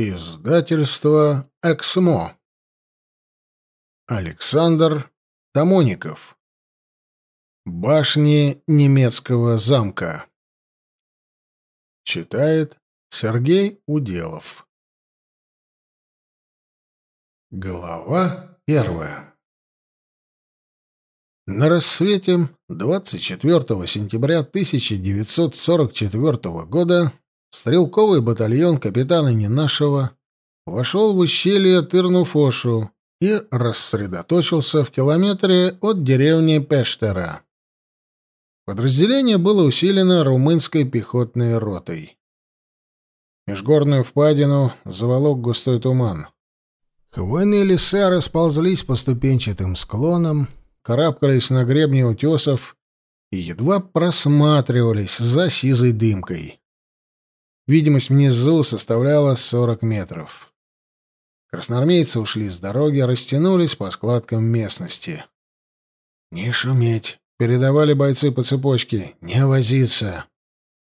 Издательство «Эксмо». Александр Тамоников. Башни немецкого замка. Читает Сергей Уделов. Глава первая. На рассвете 24 сентября 1944 года Стрелковый батальон капитана Ненашева вошел в ущелье Тырнуфошу и рассредоточился в километре от деревни Пештера. Подразделение было усилено румынской пехотной ротой. Межгорную впадину заволок густой туман. Хвойные леса расползлись по ступенчатым склонам, карабкались на гребни утесов и едва просматривались за сизой дымкой. Видимость внизу составляла 40 метров. Красноармейцы ушли с дороги, растянулись по складкам местности. «Не шуметь!» — передавали бойцы по цепочке. «Не возиться!»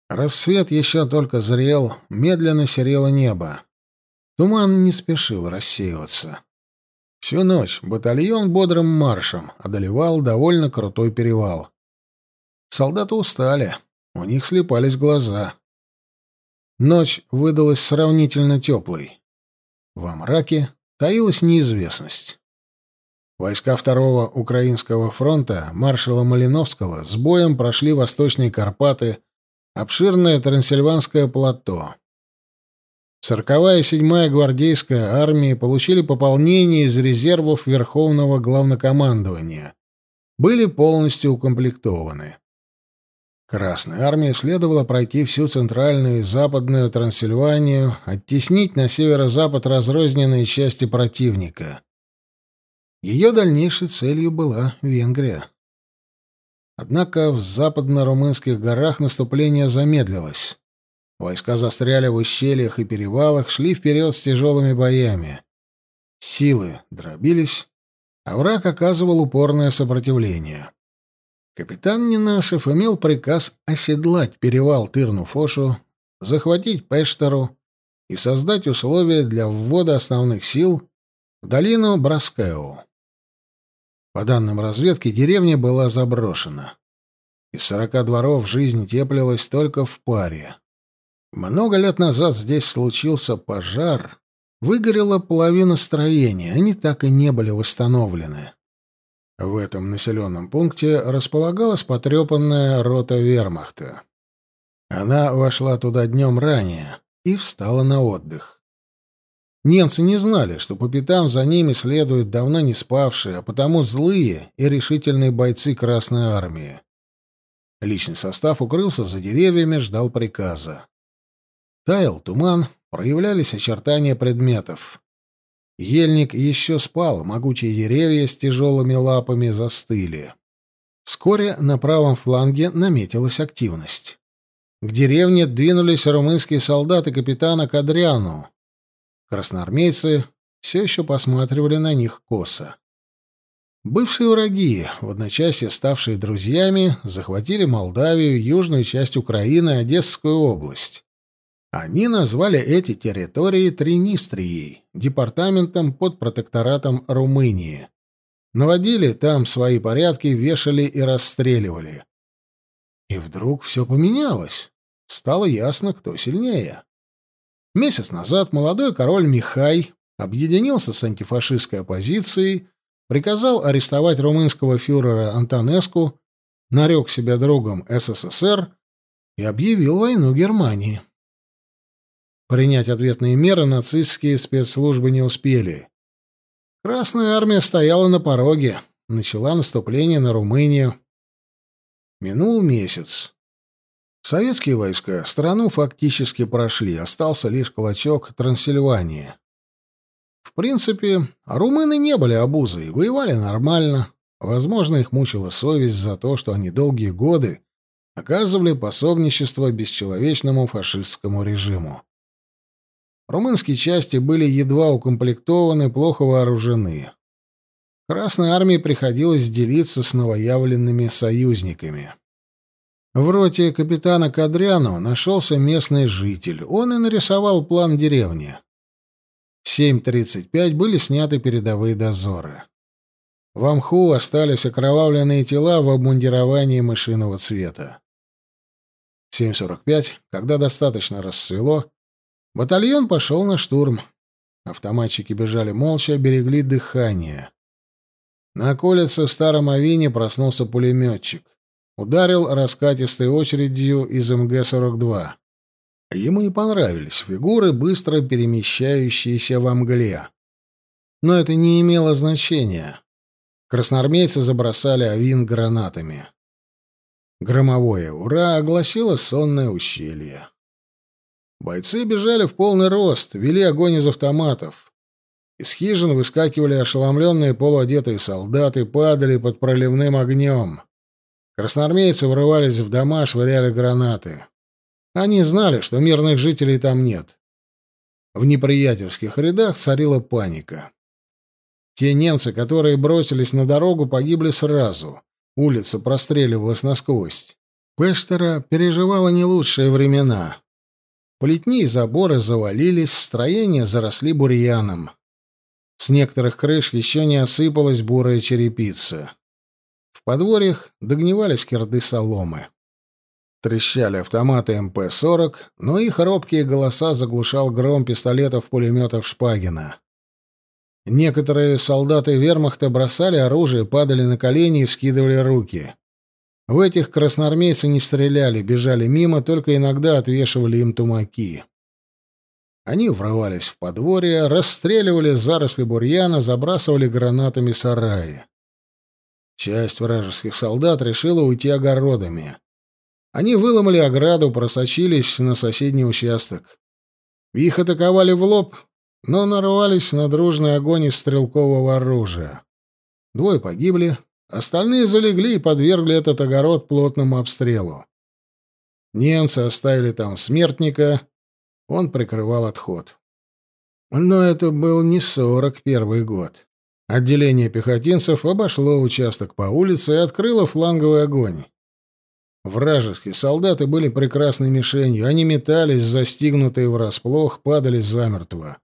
Рассвет еще только зрел, медленно серело небо. Туман не спешил рассеиваться. Всю ночь батальон бодрым маршем одолевал довольно крутой перевал. Солдаты устали, у них слепались глаза. Ночь выдалась сравнительно теплой. Во мраке таилась неизвестность. Войска Второго Украинского фронта маршала Малиновского с боем прошли Восточные Карпаты, обширное Трансильванское плато. Сороковая и седьмая гвардейская армии получили пополнение из резервов Верховного Главнокомандования. Были полностью укомплектованы. Красной армии следовало пройти всю центральную и западную Трансильванию, оттеснить на северо-запад разрозненные части противника. Ее дальнейшей целью была Венгрия. Однако в западно-румынских горах наступление замедлилось. Войска застряли в ущельях и перевалах, шли вперед с тяжелыми боями. Силы дробились, а враг оказывал упорное сопротивление. Капитан Нинашев имел приказ оседлать перевал Тырну-Фошу, захватить Пештеру и создать условия для ввода основных сил в долину Браскеу. По данным разведки, деревня была заброшена. Из сорока дворов жизнь теплилась только в паре. Много лет назад здесь случился пожар, выгорела половина строения, они так и не были восстановлены. В этом населенном пункте располагалась потрепанная рота вермахта. Она вошла туда днем ранее и встала на отдых. Немцы не знали, что по пятам за ними следуют давно не спавшие, а потому злые и решительные бойцы Красной Армии. Личный состав укрылся за деревьями, ждал приказа. Таял туман, проявлялись очертания предметов. Ельник еще спал, могучие деревья с тяжелыми лапами застыли. Вскоре на правом фланге наметилась активность. К деревне двинулись румынские солдаты капитана Кадриану. Красноармейцы все еще посматривали на них косо. Бывшие враги, в одночасье ставшие друзьями, захватили Молдавию, южную часть Украины, Одесскую область. Они назвали эти территории Тринистрией, департаментом под протекторатом Румынии. Наводили там свои порядки, вешали и расстреливали. И вдруг все поменялось. Стало ясно, кто сильнее. Месяц назад молодой король Михай объединился с антифашистской оппозицией, приказал арестовать румынского фюрера Антонеску, нарек себя другом СССР и объявил войну Германии. Принять ответные меры нацистские спецслужбы не успели. Красная армия стояла на пороге, начала наступление на Румынию. Минул месяц. Советские войска страну фактически прошли, остался лишь клочок Трансильвании. В принципе, румыны не были обузой, воевали нормально. Возможно, их мучила совесть за то, что они долгие годы оказывали пособничество бесчеловечному фашистскому режиму. Румынские части были едва укомплектованы, плохо вооружены. Красной армии приходилось делиться с новоявленными союзниками. В роте капитана Кадряну нашелся местный житель. Он и нарисовал план деревни. В 7.35 были сняты передовые дозоры. В Амху остались окровавленные тела в обмундировании мышиного цвета. В 7.45, когда достаточно рассвело, батальон пошел на штурм. Автоматчики бежали молча, берегли дыхание. На околице в Старом Авине проснулся пулеметчик. Ударил раскатистой очередью из МГ-42. Ему не понравились фигуры, быстро перемещающиеся во мгле. Но это не имело значения. Красноармейцы забросали Авин гранатами. Громовое «Ура!» огласило сонное ущелье. Бойцы бежали в полный рост, вели огонь из автоматов. Из хижин выскакивали ошеломленные полуодетые солдаты, падали под проливным огнем. Красноармейцы врывались в дома, швыряли гранаты. Они знали, что мирных жителей там нет. В неприятельских рядах царила паника. Те немцы, которые бросились на дорогу, погибли сразу. Улица простреливалась насквозь. Пештера переживала не лучшие времена. Плетни и заборы завалились, строения заросли бурьяном. С некоторых крыш еще не осыпалась бурая черепица. В подворьях догнивались кирды соломы. Трещали автоматы МП-40, но их робкие голоса заглушал гром пистолетов-пулеметов Шпагина. Некоторые солдаты вермахта бросали оружие, падали на колени и вскидывали руки. В этих красноармейцы не стреляли, бежали мимо, только иногда отвешивали им тумаки. Они врывались в подворье, расстреливали заросли бурьяна, забрасывали гранатами сараи. Часть вражеских солдат решила уйти огородами. Они выломали ограду, просочились на соседний участок. Их атаковали в лоб, но нарвались на дружный огонь из стрелкового оружия. Двое погибли, остальные залегли и подвергли этот огород плотному обстрелу. Немцы оставили там смертника, он прикрывал отход. Но это был не сорок первый год. Отделение пехотинцев обошло участок по улице и открыло фланговый огонь. Вражеские солдаты были прекрасной мишенью. Они метались, застигнутые врасплох, падали замертво.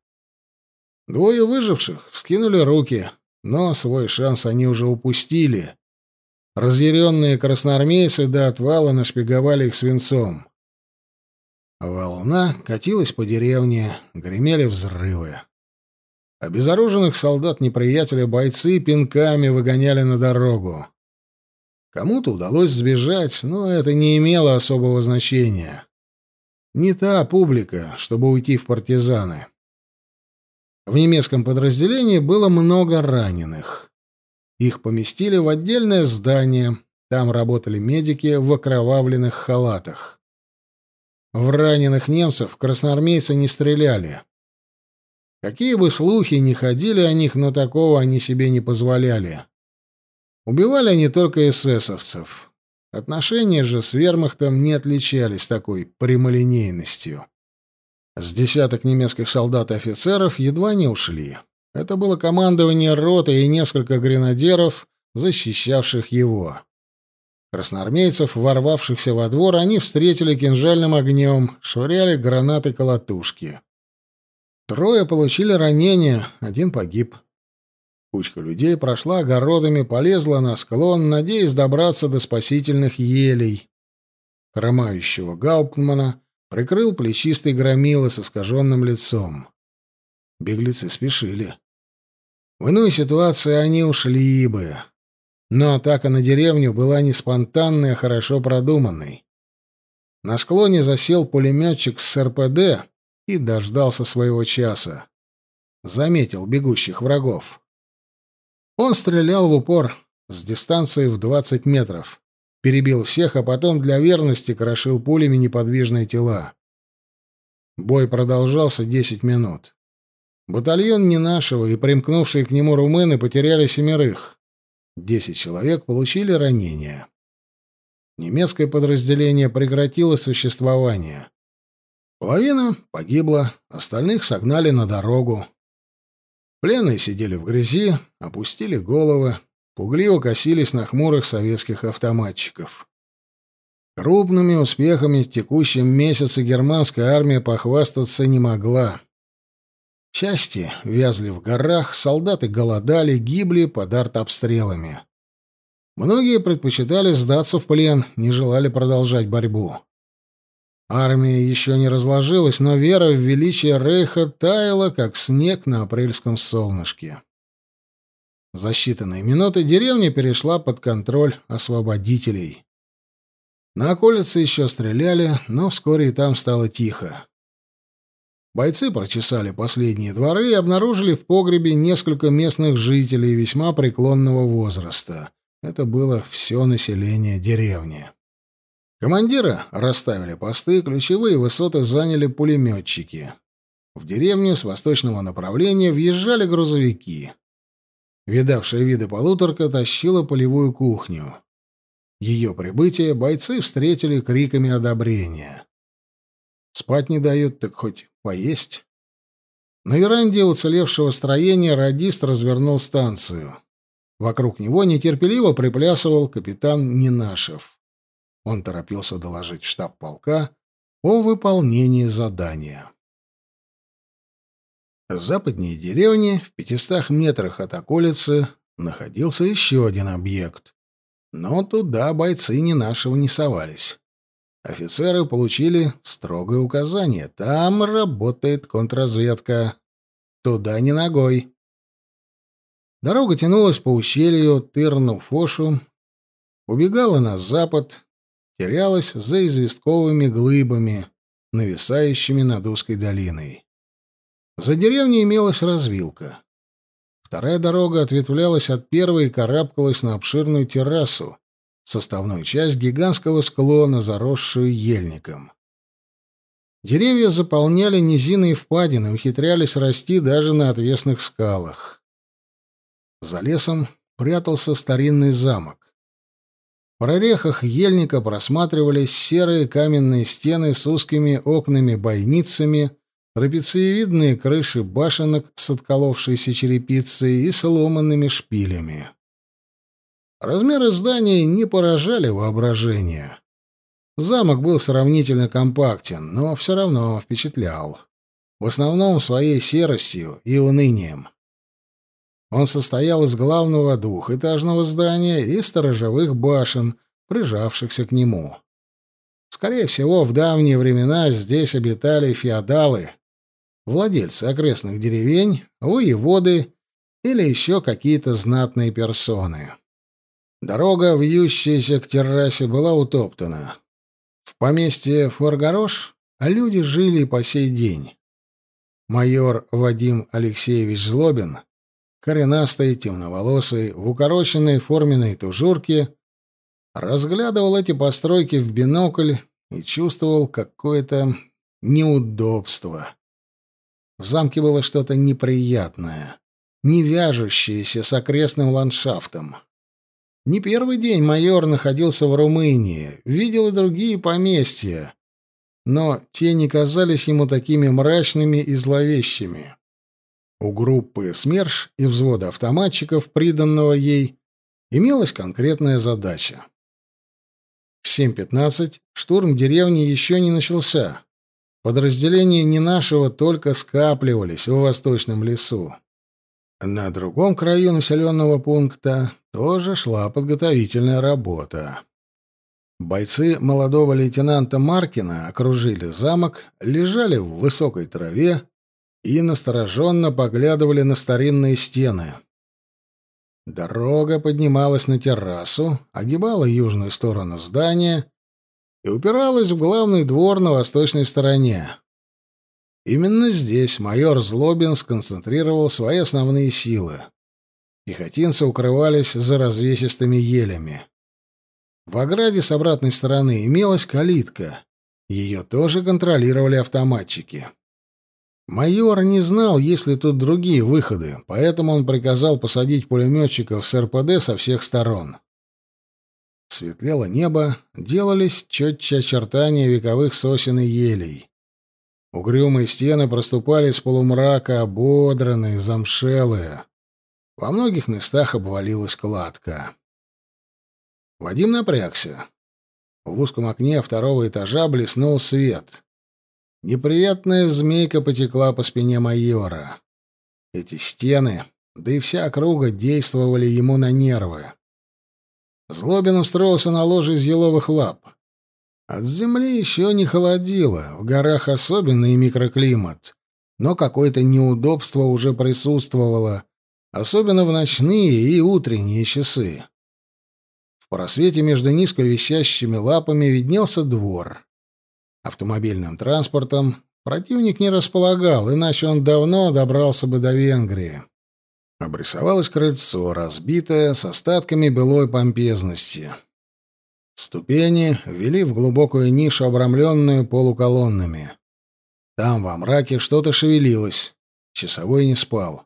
Двое выживших вскинули руки, но свой шанс они уже упустили. Разъяренные красноармейцы до отвала нашпиговали их свинцом. Волна катилась по деревне, гремели взрывы. Обезоруженных солдат неприятеля бойцы пинками выгоняли на дорогу. Кому-то удалось сбежать, но это не имело особого значения. Не та публика, чтобы уйти в партизаны. В немецком подразделении было много раненых. Их поместили в отдельное здание. Там работали медики в окровавленных халатах. В раненых немцев красноармейцы не стреляли. Какие бы слухи ни ходили о них, но такого они себе не позволяли. Убивали они только эсэсовцев. Отношения же с вермахтом не отличались такой прямолинейностью. С десяток немецких солдат и офицеров едва не ушли. Это было командование роты и несколько гренадеров, защищавших его. Красноармейцев, ворвавшихся во двор, они встретили кинжальным огнем, швыряли гранаты-колотушки. Трое получили ранения, один погиб. Кучка людей прошла огородами, полезла на склон, надеясь добраться до спасительных елей. Хромающего Гауптмана прикрыл плечистый громила с искаженным лицом. Беглецы спешили. В иной ситуации они ушли бы. Но атака на деревню была не спонтанной, а хорошо продуманной. На склоне засел пулеметчик с РПД и дождался своего часа. Заметил бегущих врагов. Он стрелял в упор с дистанции в 20 метров перебил всех, а потом для верности крошил пулями неподвижные тела. Бой продолжался десять минут. Батальон не нашего и примкнувшие к нему румыны потеряли семерых. Десять человек получили ранения. Немецкое подразделение прекратило существование. Половина погибла, остальных согнали на дорогу. Пленные сидели в грязи, опустили головы, пугливо косились на хмурых советских автоматчиков. Крупными успехами в текущем месяце германская армия похвастаться не могла. Части вязли в горах, солдаты голодали, гибли под артобстрелами. Многие предпочитали сдаться в плен, не желали продолжать борьбу. Армия еще не разложилась, но вера в величие Рейха таяла, как снег на апрельском солнышке. За считанные минуты деревня перешла под контроль освободителей. На околице еще стреляли, но вскоре и там стало тихо. Бойцы прочесали последние дворы и обнаружили в погребе несколько местных жителей весьма преклонного возраста. Это было все население деревни. Командиры расставили посты, ключевые высоты заняли пулеметчики. В деревню с восточного направления въезжали грузовики. Видавшая виды полуторка тащила полевую кухню. Ее прибытие бойцы встретили криками одобрения. Спать не дают, так хоть поесть. На веранде уцелевшего строения радист развернул станцию. Вокруг него нетерпеливо приплясывал капитан Нинашев. Он торопился доложить штаб полка о выполнении задания. Западнее деревни, в пятистах метрах от околицы, находился еще один объект. Но туда бойцы не нашего не совались. Офицеры получили строгое указание. Там работает контрразведка. Туда не ногой. Дорога тянулась по ущелью Тырну-Фошу, убегала на запад, терялась за известковыми глыбами, нависающими над узкой долиной. За деревней имелась развилка. Вторая дорога ответвлялась от первой и карабкалась на обширную террасу, составную часть гигантского склона, заросшую ельником. Деревья заполняли низины и впадины, ухитрялись расти даже на отвесных скалах. За лесом прятался старинный замок. В прорехах ельника просматривались серые каменные стены с узкими окнами-бойницами — трапециевидные крыши башенок с отколовшейся черепицей и сломанными шпилями. Размеры зданий не поражали воображение. Замок был сравнительно компактен, но все равно впечатлял. В основном своей серостью и унынием. Он состоял из главного двухэтажного здания и сторожевых башен, прижавшихся к нему. Скорее всего, в давние времена здесь обитали феодалы, владельцы окрестных деревень, воеводы или еще какие-то знатные персоны. Дорога, вьющаяся к террасе, была утоптана. В поместье Форгорош люди жили по сей день. Майор Вадим Алексеевич Злобин, коренастый, темноволосый, в укороченной форменной тужурке, разглядывал эти постройки в бинокль и чувствовал какое-то неудобство. В замке было что-то неприятное, не вяжущееся с окрестным ландшафтом. Не первый день майор находился в Румынии, видел и другие поместья, но те не казались ему такими мрачными и зловещими. У группы СМЕРШ и взвода автоматчиков, приданного ей, имелась конкретная задача. В 7.15 штурм деревни еще не начался. Подразделения не нашего только скапливались в восточном лесу. На другом краю населенного пункта тоже шла подготовительная работа. Бойцы молодого лейтенанта Маркина окружили замок, лежали в высокой траве и настороженно поглядывали на старинные стены. Дорога поднималась на террасу, огибала южную сторону здания и упиралась в главный двор на восточной стороне. Именно здесь майор Злобин сконцентрировал свои основные силы. Пехотинцы укрывались за развесистыми елями. В ограде с обратной стороны имелась калитка. Ее тоже контролировали автоматчики. Майор не знал, есть ли тут другие выходы, поэтому он приказал посадить пулеметчиков с РПД со всех сторон. Светлело небо, делались четче очертания вековых сосен и елей. Угрюмые стены проступали из полумрака, ободранные, замшелые. Во многих местах обвалилась кладка. Вадим напрягся. В узком окне второго этажа блеснул свет. Неприятная змейка потекла по спине майора. Эти стены, да и вся округа действовали ему на нервы. Злобин устроился на ложе из еловых лап. От земли еще не холодило, в горах особенный микроклимат, но какое-то неудобство уже присутствовало, особенно в ночные и утренние часы. В просвете между низко висящими лапами виднелся двор. Автомобильным транспортом противник не располагал, иначе он давно добрался бы до Венгрии. Обрисовалось крыльцо, разбитое, с остатками былой помпезности. Ступени вели в глубокую нишу, обрамленную полуколоннами. Там во мраке что-то шевелилось. Часовой не спал.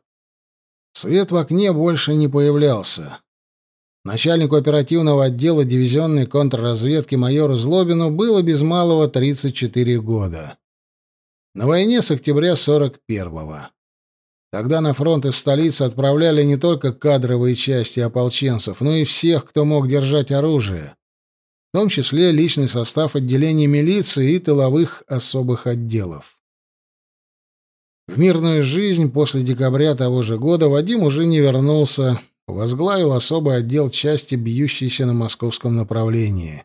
Свет в окне больше не появлялся. Начальнику оперативного отдела дивизионной контрразведки майору Злобину было без малого 34 года. На войне с октября 41-го. Тогда на фронт из столицы отправляли не только кадровые части ополченцев, но и всех, кто мог держать оружие, в том числе личный состав отделений милиции и тыловых особых отделов. В мирную жизнь после декабря того же года Вадим уже не вернулся, возглавил особый отдел части, бьющейся на московском направлении.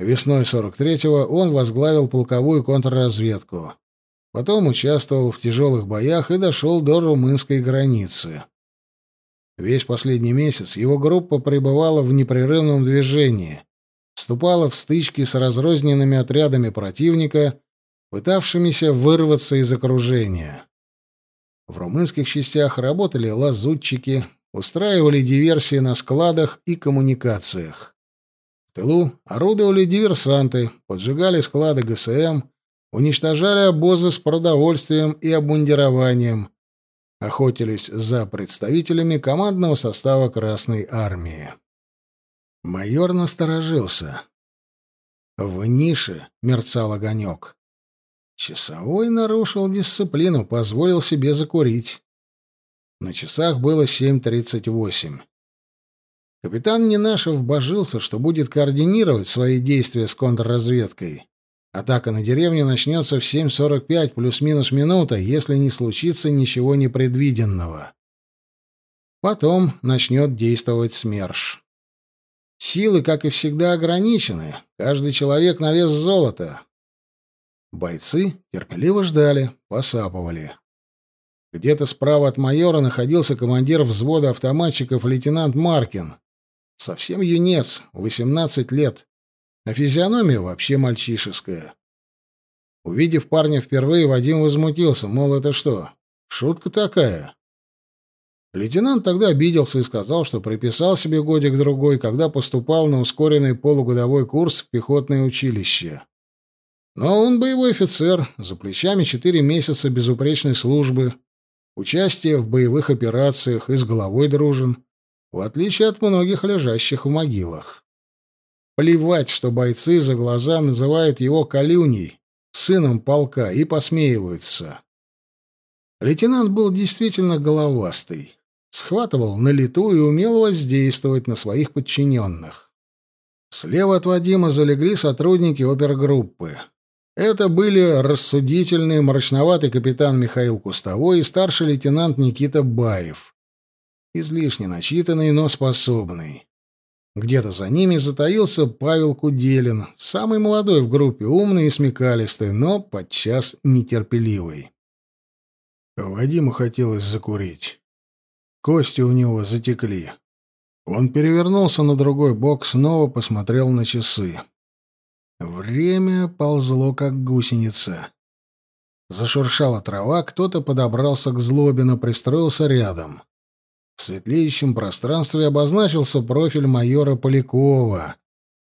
Весной 43-го он возглавил полковую контрразведку. Потом участвовал в тяжелых боях и дошел до румынской границы. Весь последний месяц его группа пребывала в непрерывном движении, вступала в стычки с разрозненными отрядами противника, пытавшимися вырваться из окружения. В румынских частях работали лазутчики, устраивали диверсии на складах и коммуникациях. В тылу орудовали диверсанты, поджигали склады ГСМ, уничтожали обозы с продовольствием и обмундированием, охотились за представителями командного состава Красной Армии. Майор насторожился. В нише мерцал огонек. Часовой нарушил дисциплину, позволил себе закурить. На часах было 7.38. Капитан Ненашев божился, что будет координировать свои действия с контрразведкой. Атака на деревню начнется в 7.45 плюс-минус минута, если не случится ничего непредвиденного. Потом начнет действовать СМЕРШ. Силы, как и всегда, ограничены. Каждый человек на вес золота. Бойцы терпеливо ждали, посапывали. Где-то справа от майора находился командир взвода автоматчиков лейтенант Маркин. Совсем юнец, 18 лет. А физиономия вообще мальчишеская. Увидев парня впервые, Вадим возмутился, мол, это что, шутка такая? Лейтенант тогда обиделся и сказал, что приписал себе годик-другой, когда поступал на ускоренный полугодовой курс в пехотное училище. Но он боевой офицер, за плечами четыре месяца безупречной службы, Участие в боевых операциях и с головой дружен, в отличие от многих лежащих в могилах. Плевать, что бойцы за глаза называют его Калюней, сыном полка, и посмеиваются. Лейтенант был действительно головастый, схватывал на лету и умел воздействовать на своих подчиненных. Слева от Вадима залегли сотрудники опергруппы. Это были рассудительный, мрачноватый капитан Михаил Кустовой и старший лейтенант Никита Баев. Излишне начитанный, но способный. Где-то за ними затаился Павел Куделин, самый молодой в группе, умный и смекалистый, но подчас нетерпеливый. Вадиму хотелось закурить. Кости у него затекли. Он перевернулся на другой бок, снова посмотрел на часы. Время ползло, как гусеница. Зашуршала трава, кто-то подобрался к Злобину, пристроился рядом. В светлеющем пространстве обозначился профиль майора Полякова,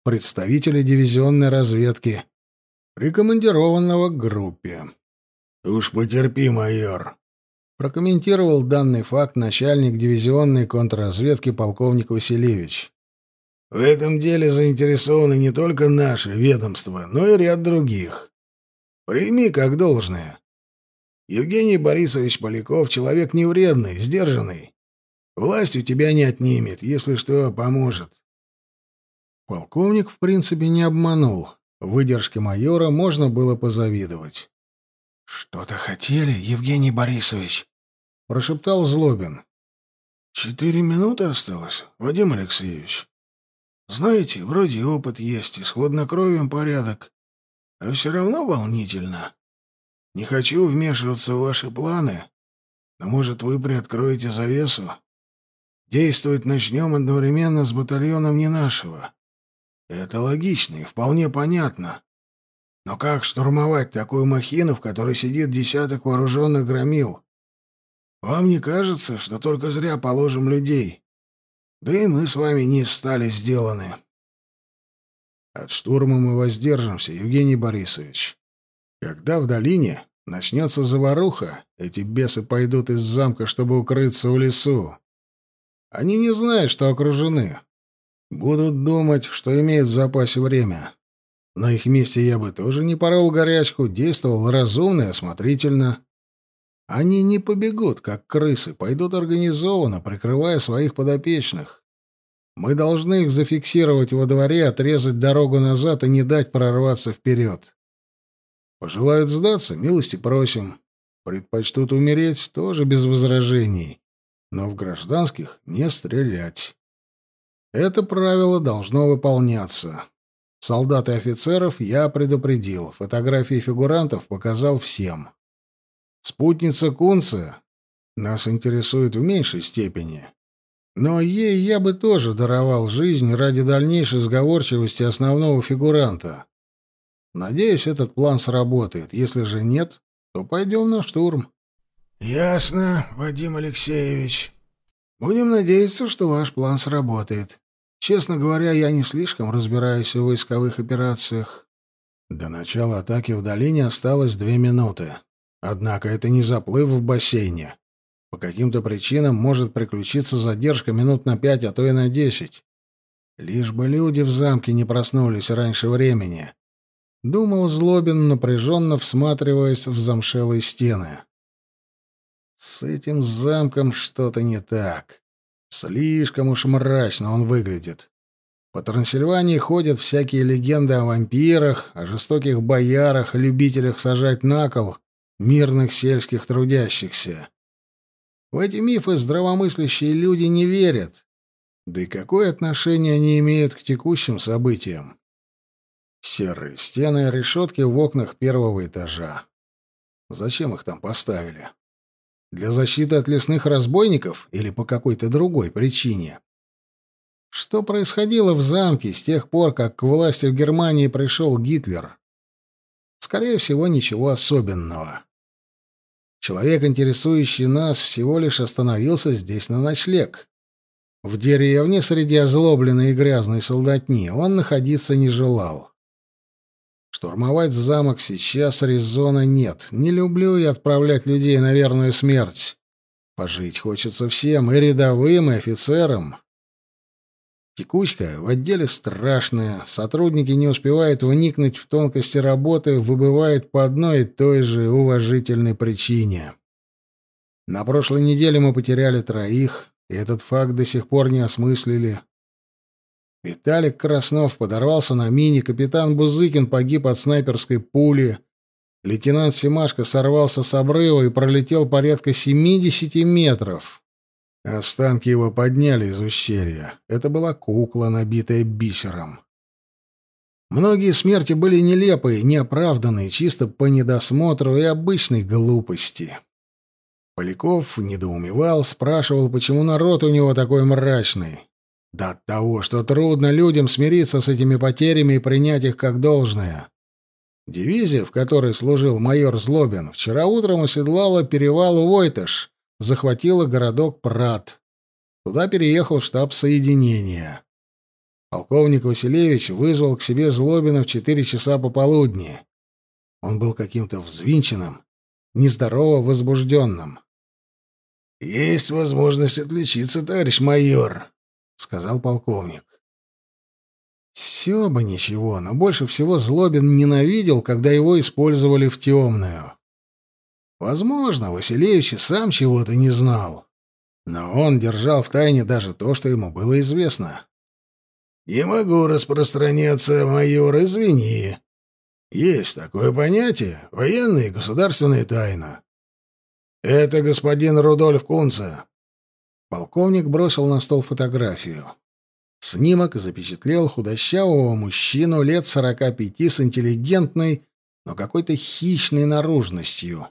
представителя дивизионной разведки, прикомандированного к группе. «Уж потерпи, майор», — прокомментировал данный факт начальник дивизионной контрразведки полковник Василевич. В этом деле заинтересованы не только наше ведомство, но и ряд других. Прими как должное. Евгений Борисович Поляков — человек невредный, сдержанный. Власть у тебя не отнимет, если что, поможет. Полковник, в принципе, не обманул. Выдержке майора можно было позавидовать. «Что-то хотели, Евгений Борисович?» — прошептал Злобин. «Четыре минуты осталось, Вадим Алексеевич. Знаете, вроде опыт есть, и с хладнокровием порядок, а все равно волнительно. Не хочу вмешиваться в ваши планы, но, может, вы приоткроете завесу? Действовать начнем одновременно с батальоном не нашего. Это логично и вполне понятно. Но как штурмовать такую махину, в которой сидит десяток вооруженных громил? Вам не кажется, что только зря положим людей? Да и мы с вами не стали сделаны. От штурма мы воздержимся, Евгений Борисович. Когда в долине начнется заваруха, эти бесы пойдут из замка, чтобы укрыться в лесу. Они не знают, что окружены. Будут думать, что имеют в запасе время. На их месте я бы тоже не порол горячку, действовал разумно и осмотрительно. Они не побегут, как крысы, пойдут организованно, прикрывая своих подопечных. Мы должны их зафиксировать во дворе, отрезать дорогу назад и не дать прорваться вперед. Пожелают сдаться, милости просим. Предпочтут умереть, тоже без возражений. Но в гражданских не стрелять. Это правило должно выполняться. Солдат и офицеров я предупредил, фотографии фигурантов показал всем. Спутница Кунца нас интересует в меньшей степени. Но ей я бы тоже даровал жизнь ради дальнейшей сговорчивости основного фигуранта. Надеюсь, этот план сработает. Если же нет, то пойдем на штурм. — Ясно, Вадим Алексеевич. Будем надеяться, что ваш план сработает. Честно говоря, я не слишком разбираюсь в войсковых операциях. До начала атаки в долине осталось две минуты. Однако это не заплыв в бассейне. По каким-то причинам может приключиться задержка минут на пять, а то и на десять. Лишь бы люди в замке не проснулись раньше времени. Думал Злобин, напряженно всматриваясь в замшелые стены. С этим замком что-то не так. Слишком уж мрачно он выглядит. По Трансильвании ходят всякие легенды о вампирах, о жестоких боярах, любителях сажать на кол мирных сельских трудящихся. В эти мифы здравомыслящие люди не верят. Да и какое отношение они имеют к текущим событиям? Серые стены и решетки в окнах первого этажа. Зачем их там поставили? Для защиты от лесных разбойников или по какой-то другой причине? Что происходило в замке с тех пор, как к власти в Германии пришел Гитлер? Скорее всего, ничего особенного. Человек, интересующий нас, всего лишь остановился здесь на ночлег. В деревне среди озлобленной и грязной солдатни он находиться не желал. Штурмовать замок сейчас резона нет. Не люблю я отправлять людей на верную смерть. Пожить хочется всем, и рядовым, и офицерам. Текучка в отделе страшная, сотрудники не успевают вникнуть в тонкости работы, выбывают по одной и той же уважительной причине. На прошлой неделе мы потеряли троих, и этот факт до сих пор не осмыслили. Виталик Краснов подорвался на мине, капитан Бузыкин погиб от снайперской пули, лейтенант Семашко сорвался с обрыва и пролетел порядка 70 метров. Останки его подняли из ущелья. Это была кукла, набитая бисером. Многие смерти были нелепые, неоправданные, чисто по недосмотру и обычной глупости. Поляков недоумевал, спрашивал, почему народ у него такой мрачный. Да от того, что трудно людям смириться с этими потерями и принять их как должное. Дивизия, в которой служил майор Злобин, вчера утром оседлала перевал Войтыш, захватила городок Прат. Туда переехал штаб соединения. Полковник Василевич вызвал к себе Злобина в четыре часа пополудни. Он был каким-то взвинченным, нездорово возбужденным. «Есть возможность отличиться, товарищ майор», — сказал полковник. Все бы ничего, но больше всего Злобин ненавидел, когда его использовали в темную. Возможно, Василевич и сам чего-то не знал. Но он держал в тайне даже то, что ему было известно. «Не могу распространяться, майор, извини», Есть такое понятие — военная и государственная тайна. Это господин Рудольф Кунца. Полковник бросил на стол фотографию. Снимок запечатлел худощавого мужчину лет сорока пяти с интеллигентной, но какой-то хищной наружностью.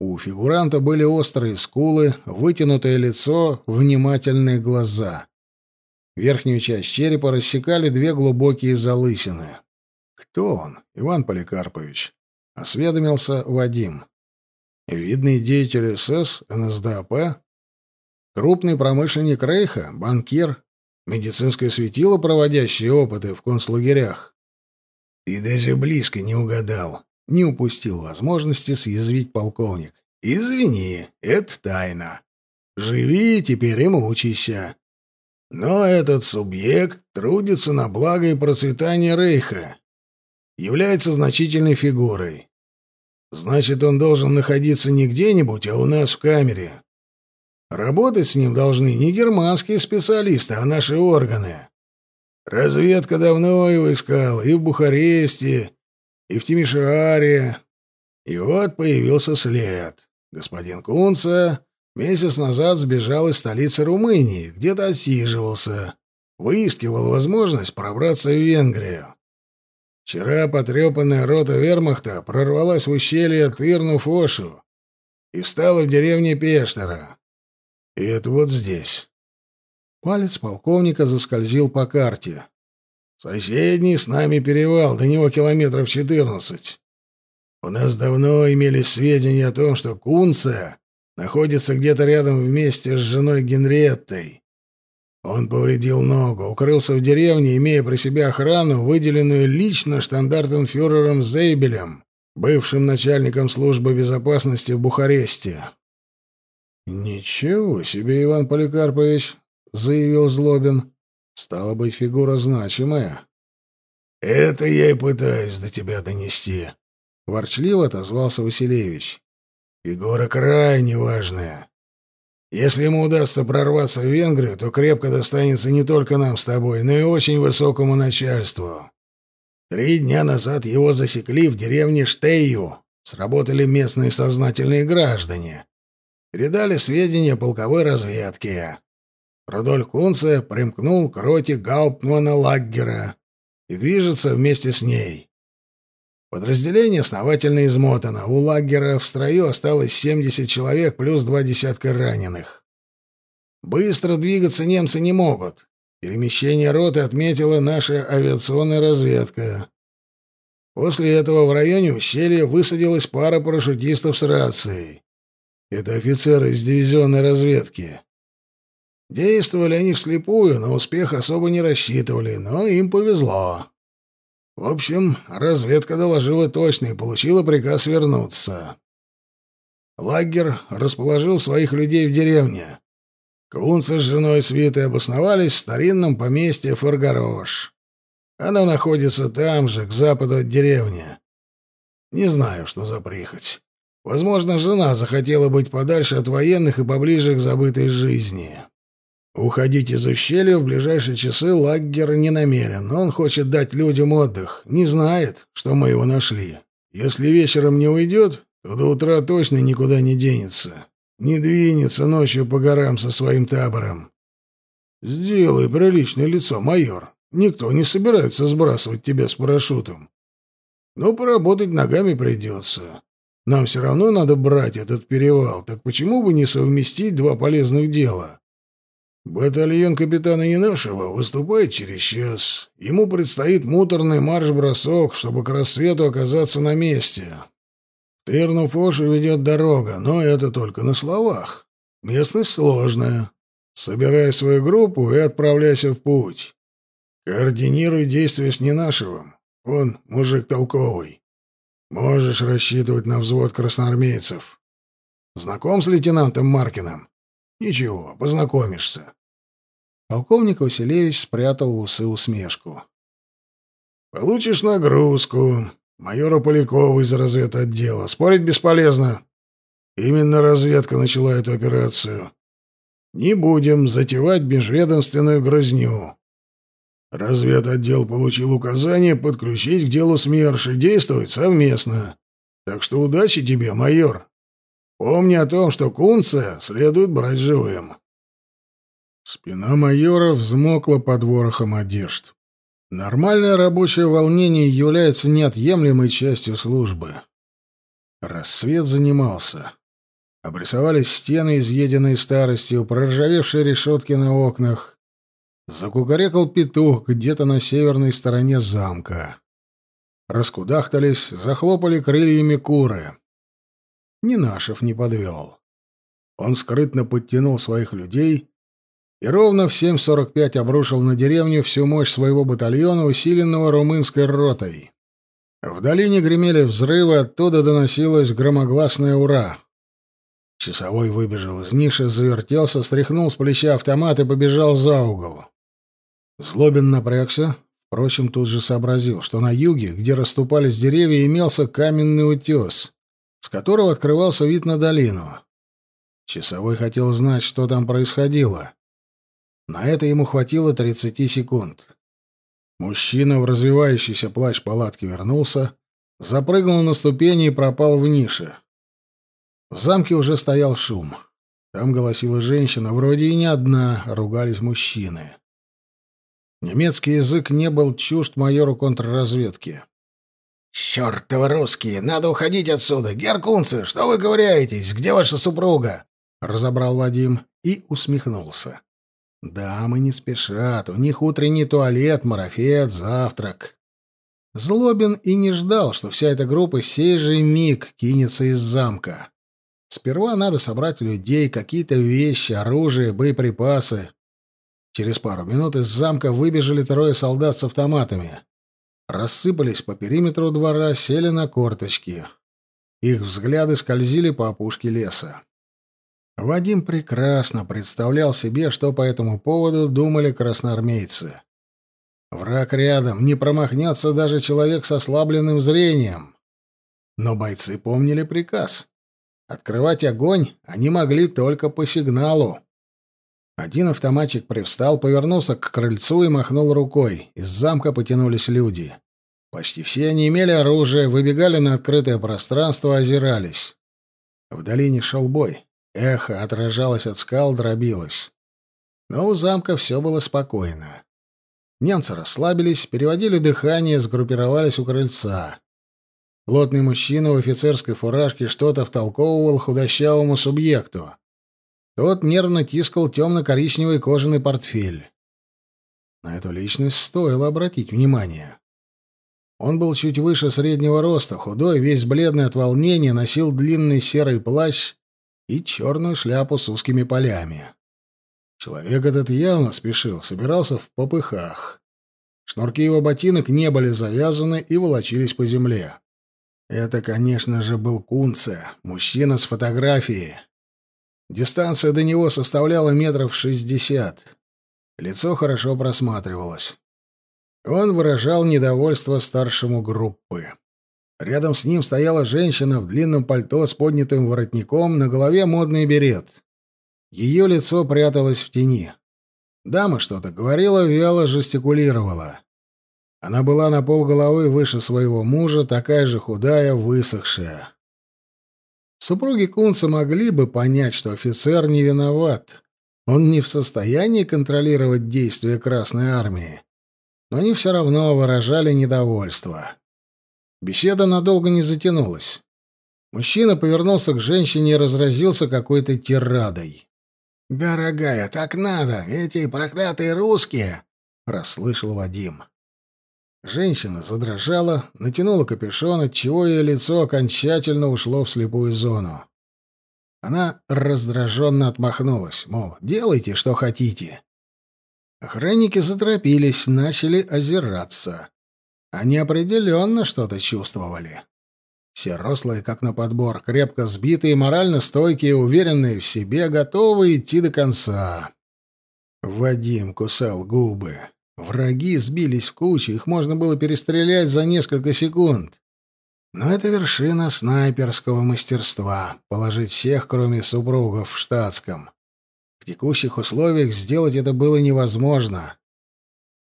У фигуранта были острые скулы, вытянутое лицо, внимательные глаза. Верхнюю часть черепа рассекали две глубокие залысины. «Кто он, Иван Поликарпович?» — осведомился Вадим. «Видный деятель СС, НСДАП, крупный промышленник Рейха, банкир, медицинское светило, проводящее опыты в концлагерях». «Ты даже близко не угадал», не упустил возможности съязвить полковник. «Извини, это тайна. Живи теперь и мучайся. Но этот субъект трудится на благо и процветание Рейха, является значительной фигурой. Значит, он должен находиться не где-нибудь, а у нас в камере. Работать с ним должны не германские специалисты, а наши органы. Разведка давно его искала и в Бухаресте, и в Тимишоаре. И вот появился след. Господин Кунца месяц назад сбежал из столицы Румынии, где-то отсиживался, выискивал возможность пробраться в Венгрию. Вчера потрепанная рота вермахта прорвалась в ущелье Тырну-Фошу и встала в деревне Пештера. И это вот здесь. Палец полковника заскользил по карте. Соседний с нами перевал, до него километров четырнадцать. У нас давно имелись сведения о том, что Кунца находится где-то рядом вместе с женой Генриеттой. Он повредил ногу, укрылся в деревне, имея при себе охрану, выделенную лично штандартенфюрером Зейбелем, бывшим начальником службы безопасности в Бухаресте. «Ничего себе, Иван Поликарпович», — заявил Злобин. Стало быть, фигура значимая. Это я и пытаюсь до тебя донести. Ворчливо отозвался Василевич. Фигура крайне важная. Если ему удастся прорваться в Венгрию, то крепко достанется не только нам с тобой, но и очень высокому начальству. Три дня назад его засекли в деревне Штейю. Сработали местные сознательные граждане. Передали сведения полковой разведке. Рудольф Кунце примкнул к роте Гауптмана Лаггера и движется вместе с ней. Подразделение основательно измотано. У Лаггера в строю осталось 70 человек плюс два десятка раненых. Быстро двигаться немцы не могут. Перемещение роты отметила наша авиационная разведка. После этого в районе ущелья высадилась пара парашютистов с рацией. Это офицеры из дивизионной разведки. Действовали они вслепую, на успех особо не рассчитывали, но им повезло. В общем, разведка доложила точно и получила приказ вернуться. Лагер расположил своих людей в деревне. Кунца с женой свитой обосновались в старинном поместье Фаргарош. Оно находится там же, к западу от деревни. Не знаю, что за прихоть. Возможно, жена захотела быть подальше от военных и поближе к забытой жизни. Уходить из ущелья в ближайшие часы Лаггер не намерен. Он хочет дать людям отдых. Не знает, что мы его нашли. Если вечером не уйдет, то до утра точно никуда не денется. Не двинется ночью по горам со своим табором. Сделай приличное лицо, майор. Никто не собирается сбрасывать тебя с парашютом. Но поработать ногами придется. Нам все равно надо брать этот перевал, так почему бы не совместить два полезных дела? Батальон капитана Янашева выступает через час. Ему предстоит муторный марш-бросок, чтобы к рассвету оказаться на месте. Терну-Фошу ведет дорога, но это только на словах. Местность сложная. Собирай свою группу и отправляйся в путь. Координируй действия с Ненашевым. Он мужик толковый. Можешь рассчитывать на взвод красноармейцев. Знаком с лейтенантом Маркиным? Ничего, познакомишься. Полковник Василевич спрятал в усы усмешку. Получишь нагрузку. Майора Полякова из разведотдела. Спорить бесполезно. Именно разведка начала эту операцию. Не будем затевать межведомственную грозню. Разведотдел получил указание подключить к делу СМЕРШ и действовать совместно. Так что удачи тебе, майор. Помни о том, что Кунца следует брать живым. Спина майора взмокла под ворохом одежд. Нормальное рабочее волнение является неотъемлемой частью службы. Рассвет занимался. Обрисовались стены, изъеденные старостью, проржавевшие решетки на окнах. Закукарекал петух где-то на северной стороне замка. Раскудахтались, захлопали крыльями куры. Нинашев не подвел. Он скрытно подтянул своих людей и ровно в 7.45 обрушил на деревню всю мощь своего батальона, усиленного румынской ротой. В долине гремели взрывы, оттуда доносилось громогласное «Ура!». Часовой выбежал из ниши, завертелся, стряхнул с плеча автомат и побежал за угол. Злобин напрягся, впрочем, тут же сообразил, что на юге, где расступались деревья, имелся каменный утес, с которого открывался вид на долину. Часовой хотел знать, что там происходило. На это ему хватило 30 секунд. Мужчина в развивающийся плащ палатки вернулся, запрыгнул на ступени и пропал в нише. В замке уже стоял шум. Там голосила женщина, вроде и не одна, ругались мужчины. Немецкий язык не был чужд майору контрразведки. «Чёртовы русские! Надо уходить отсюда! Геркунцы, что вы ковыряетесь? Где ваша супруга?» — разобрал Вадим и усмехнулся. Дамы не спешат, у них утренний туалет, марафет, завтрак. Злобин и не ждал, что вся эта группа сей же миг кинется из замка. Сперва надо собрать людей, какие-то вещи, оружие, боеприпасы. Через пару минут из замка выбежали трое солдат с автоматами. Рассыпались по периметру двора, сели на корточки. Их взгляды скользили по опушке леса. Вадим прекрасно представлял себе, что по этому поводу думали красноармейцы. Враг рядом, не промахнется даже человек с ослабленным зрением. Но бойцы помнили приказ. Открывать огонь они могли только по сигналу. Один автоматчик привстал, повернулся к крыльцу и махнул рукой. Из замка потянулись люди. Почти все они имели оружие, выбегали на открытое пространство, озирались. В долине шел бой. Эхо отражалось от скал, дробилось. Но у замка все было спокойно. Немцы расслабились, переводили дыхание, сгруппировались у крыльца. Плотный мужчина в офицерской фуражке что-то втолковывал худощавому субъекту. Тот нервно тискал темно-коричневый кожаный портфель. На эту личность стоило обратить внимание. Он был чуть выше среднего роста, худой, весь бледный от волнения, носил длинный серый плащ и черную шляпу с узкими полями. Человек этот явно спешил, собирался в попыхах. Шнурки его ботинок не были завязаны и волочились по земле. Это, конечно же, был Кунце, мужчина с фотографией. Дистанция до него составляла метров шестьдесят. Лицо хорошо просматривалось. Он выражал недовольство старшему группы. Рядом с ним стояла женщина в длинном пальто с поднятым воротником, на голове модный берет. Ее лицо пряталось в тени. Дама что-то говорила, вяло жестикулировала. Она была на полголовы выше своего мужа, такая же худая, высохшая. Супруги Кунца могли бы понять, что офицер не виноват. Он не в состоянии контролировать действия Красной Армии. Но они все равно выражали недовольство. Беседа надолго не затянулась. Мужчина повернулся к женщине и разразился какой-то тирадой. «Дорогая, так надо! Эти проклятые русские!» — расслышал Вадим. Женщина задрожала, натянула капюшон, отчего ее лицо окончательно ушло в слепую зону. Она раздраженно отмахнулась, мол, делайте, что хотите. Охранники заторопились, начали озираться. Они определенно что-то чувствовали. Все рослые, как на подбор, крепко сбитые, морально стойкие, уверенные в себе, готовы идти до конца. Вадим кусал губы. Враги сбились в кучу, их можно было перестрелять за несколько секунд. Но это вершина снайперского мастерства — положить всех, кроме супругов, в штатском. В текущих условиях сделать это было невозможно.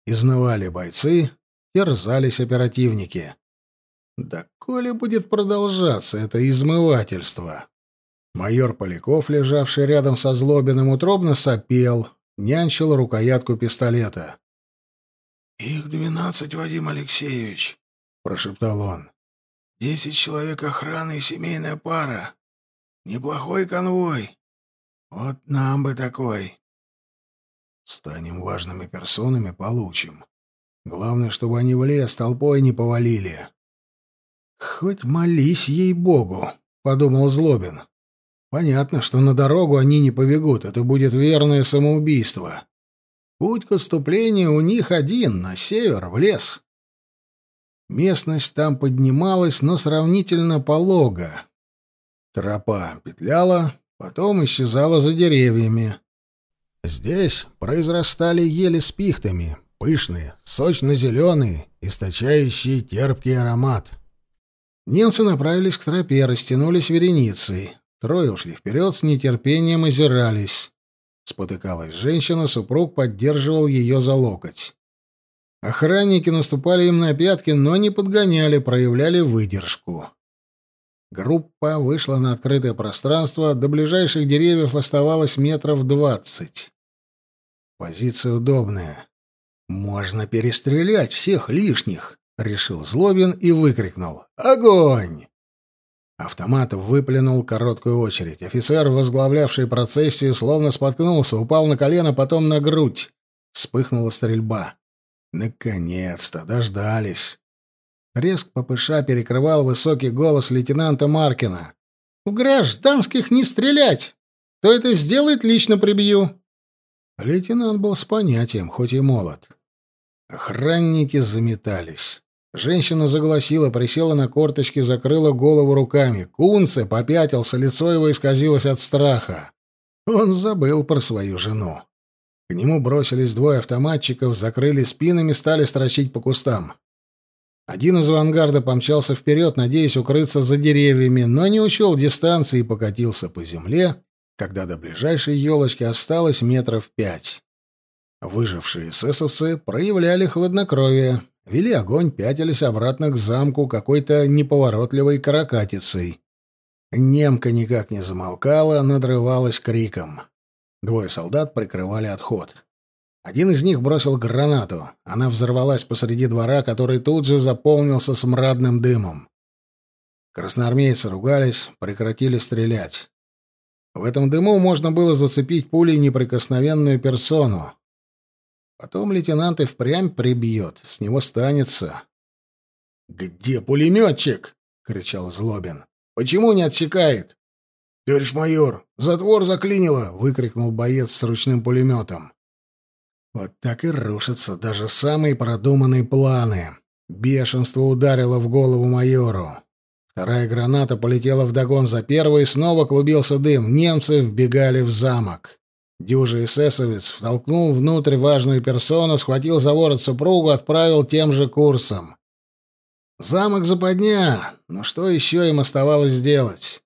Изнывали бойцы, терзались оперативники. Да коли будет продолжаться это измывательство? Майор Поляков, лежавший рядом со Злобиным, утробно сопел, нянчил рукоятку пистолета. «Их двенадцать, Вадим Алексеевич», — прошептал он. «Десять человек охраны и семейная пара. Неплохой конвой. Вот нам бы такой». «Станем важными персонами, получим. Главное, чтобы они в лес толпой не повалили». «Хоть молись ей-богу», — подумал Злобин. Понятно, что на дорогу они не побегут, это будет верное самоубийство. Путь к отступлению у них один, на север, в лес. Местность там поднималась, но сравнительно полого. Тропа петляла, потом исчезала за деревьями. Здесь произрастали ели с пихтами, пышные, сочно-зеленые, источающие терпкий аромат. Немцы направились к тропе, растянулись вереницей. Трое ушли вперед, с нетерпением озирались. Спотыкалась женщина, супруг поддерживал ее за локоть. Охранники наступали им на пятки, но не подгоняли, проявляли выдержку. Группа вышла на открытое пространство, до ближайших деревьев оставалось метров двадцать. Позиция удобная. «Можно перестрелять всех лишних», — решил Злобин и выкрикнул. «Огонь!» Автомат выплюнул короткую очередь. Офицер, возглавлявший процессию, словно споткнулся, упал на колено, потом на грудь. Вспыхнула стрельба. Наконец-то дождались. Резк ППШ перекрывал высокий голос лейтенанта Маркина. «У гражданских не стрелять! Кто это сделает, лично прибью!» Лейтенант был с понятием, хоть и молод. Охранники заметались. Женщина заголосила, присела на корточки, закрыла голову руками. Кунце попятился, лицо его исказилось от страха. Он забыл про свою жену. К нему бросились двое автоматчиков, закрыли спинами, стали строчить по кустам. Один из авангарда помчался вперед, надеясь укрыться за деревьями, но не учел дистанции и покатился по земле, когда до ближайшей елочки осталось метров пять. Выжившие эсэсовцы проявляли хладнокровие вели огонь, пятились обратно к замку какой-то неповоротливой каракатицей. Немка никак не замолкала, надрывалась криком. Двое солдат прикрывали отход. Один из них бросил гранату. Она взорвалась посреди двора, который тут же заполнился смрадным дымом. Красноармейцы ругались, прекратили стрелять. В этом дыму можно было зацепить пулей неприкосновенную персону, Потом лейтенант и впрямь прибьет, с него станется. «Где пулеметчик?» — кричал Злобин. «Почему не отсекает?» «Товарищ майор, затвор заклинило!» — выкрикнул боец с ручным пулеметом. Вот так и рушатся даже самые продуманные планы. Бешенство ударило в голову майору. Вторая граната полетела вдогон за первой, снова клубился дым. Немцы вбегали в замок. Дюжий эсэсовец втолкнул внутрь важную персону, схватил за ворот супругу, отправил тем же курсом. Замок западня, но что еще им оставалось сделать?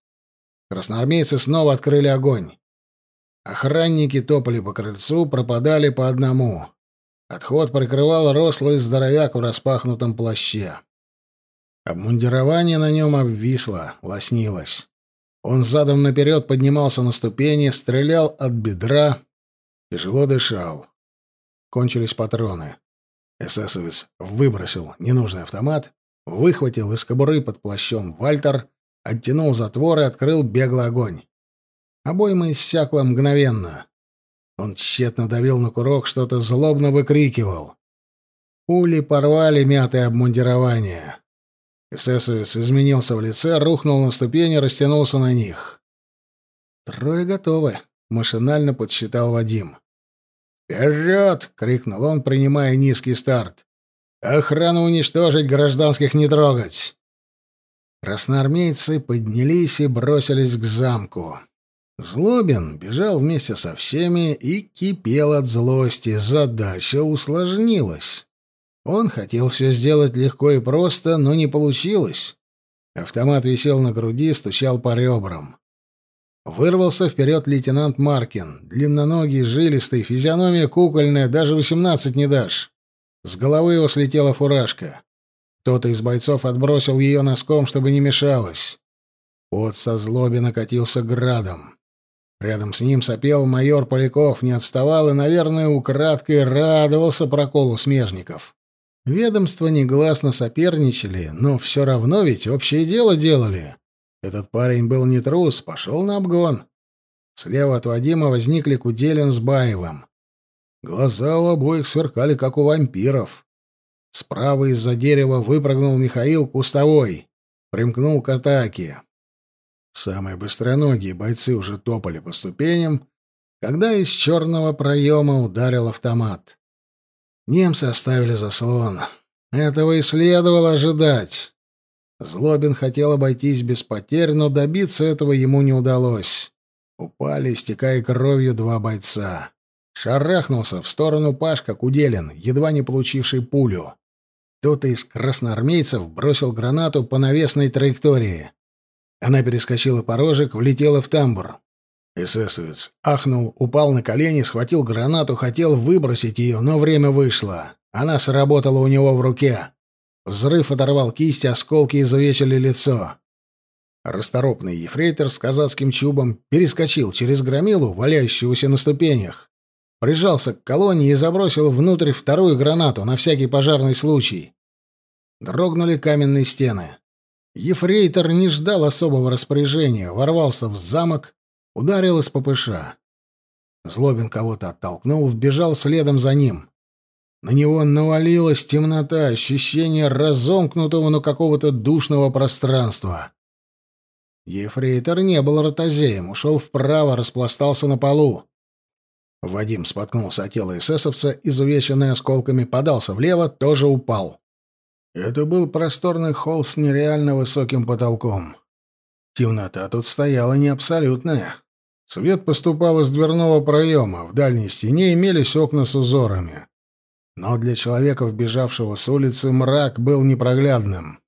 Красноармейцы снова открыли огонь. Охранники топали по крыльцу, пропадали по одному. Отход прикрывал рослый здоровяк в распахнутом плаще. Обмундирование на нем обвисло, лоснилось. Он задом наперед поднимался на ступени, стрелял от бедра, тяжело дышал. Кончились патроны. Эсэсовец выбросил ненужный автомат, выхватил из кобуры под плащом Вальтер, оттянул затвор и открыл беглый огонь. Обойма иссякла мгновенно. Он тщетно давил на курок, что-то злобно выкрикивал. Пули порвали мятое обмундирование. Эсэсовец изменился в лице, рухнул на ступени, растянулся на них. «Трое готовы», — машинально подсчитал Вадим. «Вперед!» — крикнул он, принимая низкий старт. «Охрану уничтожить, гражданских не трогать!» Красноармейцы поднялись и бросились к замку. Злобин бежал вместе со всеми и кипел от злости. Задача усложнилась. Он хотел все сделать легко и просто, но не получилось. Автомат висел на груди, стучал по ребрам. Вырвался вперед лейтенант Маркин. Длинноногий, жилистый, физиономия кукольная, даже восемнадцать не дашь. С головы его слетела фуражка. Кто-то из бойцов отбросил ее носком, чтобы не мешалось. Пот со злоби накатился градом. Рядом с ним сопел майор Поляков, не отставал и, наверное, украдкой радовался проколу смежников. Ведомства негласно соперничали, но все равно ведь общее дело делали. Этот парень был не трус, пошел на обгон. Слева от Вадима возникли Куделин с Баевым. Глаза у обоих сверкали, как у вампиров. Справа из-за дерева выпрыгнул Михаил Кустовой. Примкнул к атаке. Самые быстроногие бойцы уже топали по ступеням, когда из черного проема ударил автомат. Немцы оставили заслон. Этого и следовало ожидать. Злобин хотел обойтись без потерь, но добиться этого ему не удалось. Упали, истекая кровью, два бойца. Шарахнулся в сторону Пашка Куделин, едва не получивший пулю. Кто-то из красноармейцев бросил гранату по навесной траектории. Она перескочила порожек, влетела в тамбур. Эсэсовец ахнул, упал на колени, схватил гранату, хотел выбросить ее, но время вышло. Она сработала у него в руке. Взрыв оторвал кисть, осколки изувечили лицо. Расторопный ефрейтор с казацким чубом перескочил через громилу, валяющегося на ступенях. Прижался к колонне и забросил внутрь вторую гранату на всякий пожарный случай. Дрогнули каменные стены. Ефрейтор не ждал особого распоряжения, ворвался в замок, ударил из ППШ. Злобин кого-то оттолкнул, вбежал следом за ним. На него навалилась темнота, ощущение разомкнутого, но какого-то душного пространства. Ефрейтор не был ротозеем, ушел вправо, распластался на полу. Вадим споткнулся от тела эсэсовца, изувеченный осколками, подался влево, тоже упал. Это был просторный холл с нереально высоким потолком. Темнота тут стояла не абсолютная. Свет поступал из дверного проема, в дальней стене имелись окна с узорами. Но для человека, вбежавшего с улицы, мрак был непроглядным.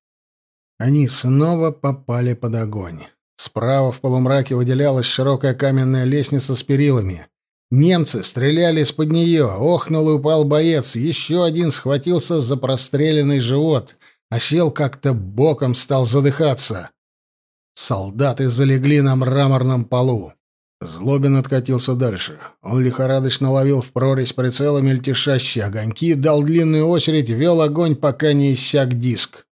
Они снова попали под огонь. Справа в полумраке выделялась широкая каменная лестница с перилами. Немцы стреляли из-под нее. Охнул и упал боец. Еще один схватился за простреленный живот, а сел как-то боком, стал задыхаться. Солдаты залегли на мраморном полу. Злобин откатился дальше. Он лихорадочно ловил в прорезь прицела мельтешащие огоньки, дал длинную очередь, вел огонь, пока не иссяк диск.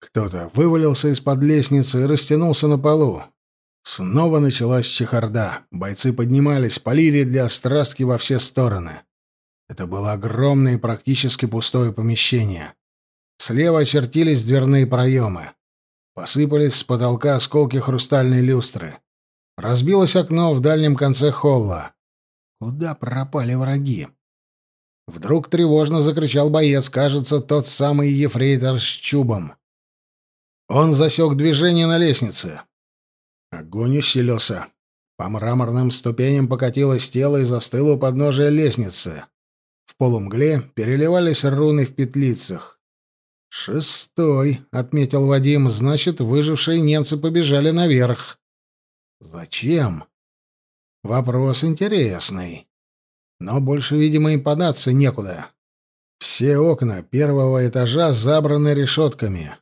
Кто-то вывалился из-под лестницы и растянулся на полу. Снова началась чехарда. Бойцы поднимались, полили для острастки во все стороны. Это было огромное и практически пустое помещение. Слева очертились дверные проемы. Посыпались с потолка осколки хрустальной люстры. Разбилось окно в дальнем конце холла. Куда пропали враги? Вдруг тревожно закричал боец, кажется, тот самый ефрейтор с чубом. Он засек движение на лестнице. Огонь усилился. По мраморным ступеням покатилось тело и застыло у подножия лестницы. В полумгле переливались руны в петлицах. «Шестой», — отметил Вадим, — «значит, выжившие немцы побежали наверх». «Зачем?» «Вопрос интересный. Но больше, видимо, им податься некуда. Все окна первого этажа забраны решетками.